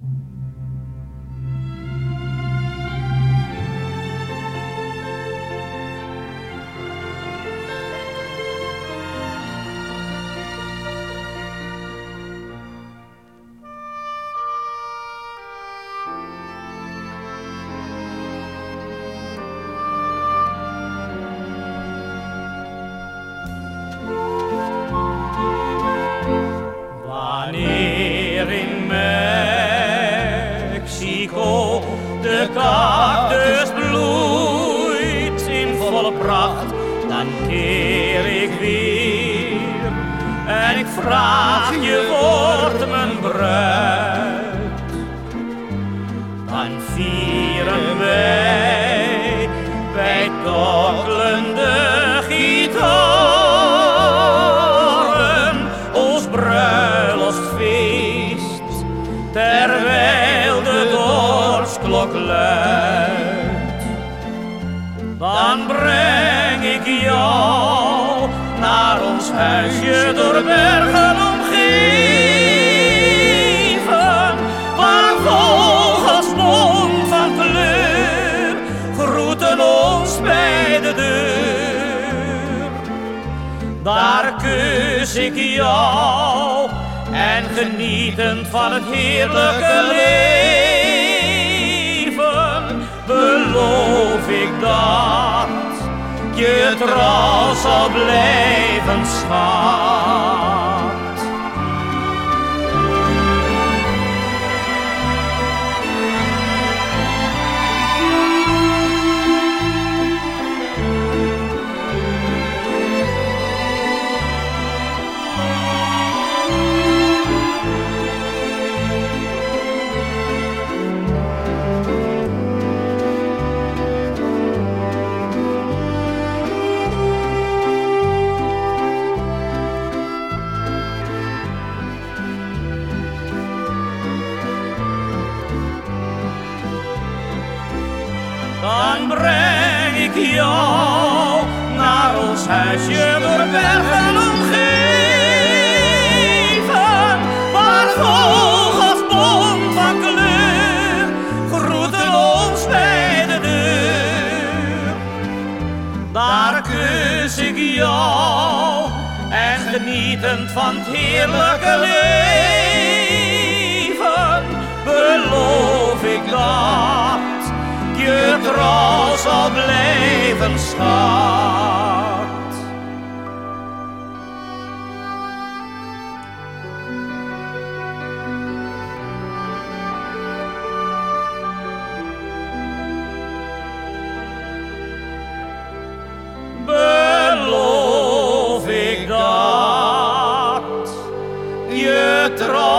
Mm-hmm. De cactus bloeit in volle pracht, dan keer ik weer. En ik vraag je, wordt mijn bruid? Dan vieren wij bij tokkelende gitaren ons bruiloftsfeest, terwijl klok dan breng ik jou naar ons huisje door bergen omgeven, waar vogels mond van kleur groeten ons bij de deur. Daar kus ik jou en genietend van het heerlijke leven beloof ik dat je trouw zal blijven, schat. Dan breng ik jou naar ons huisje door bergen omgeven, waar vogels bont van kleur groeten ons bij de deur. Daar kus ik jou en genietend van het heerlijke leven, beloof ik dat blijven, schat. Beloof ik dat je trouw